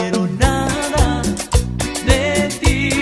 quiero nada de ti.